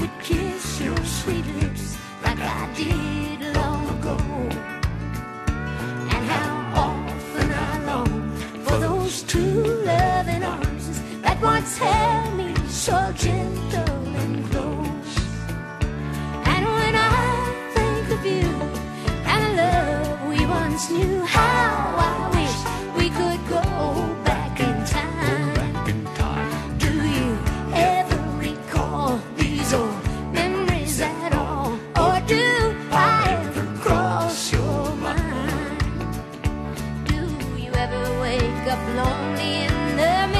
would kiss your sweet lips like I did long ago. And how often I long for those two loving arms that once held. up lonely in the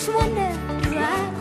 just wonder why.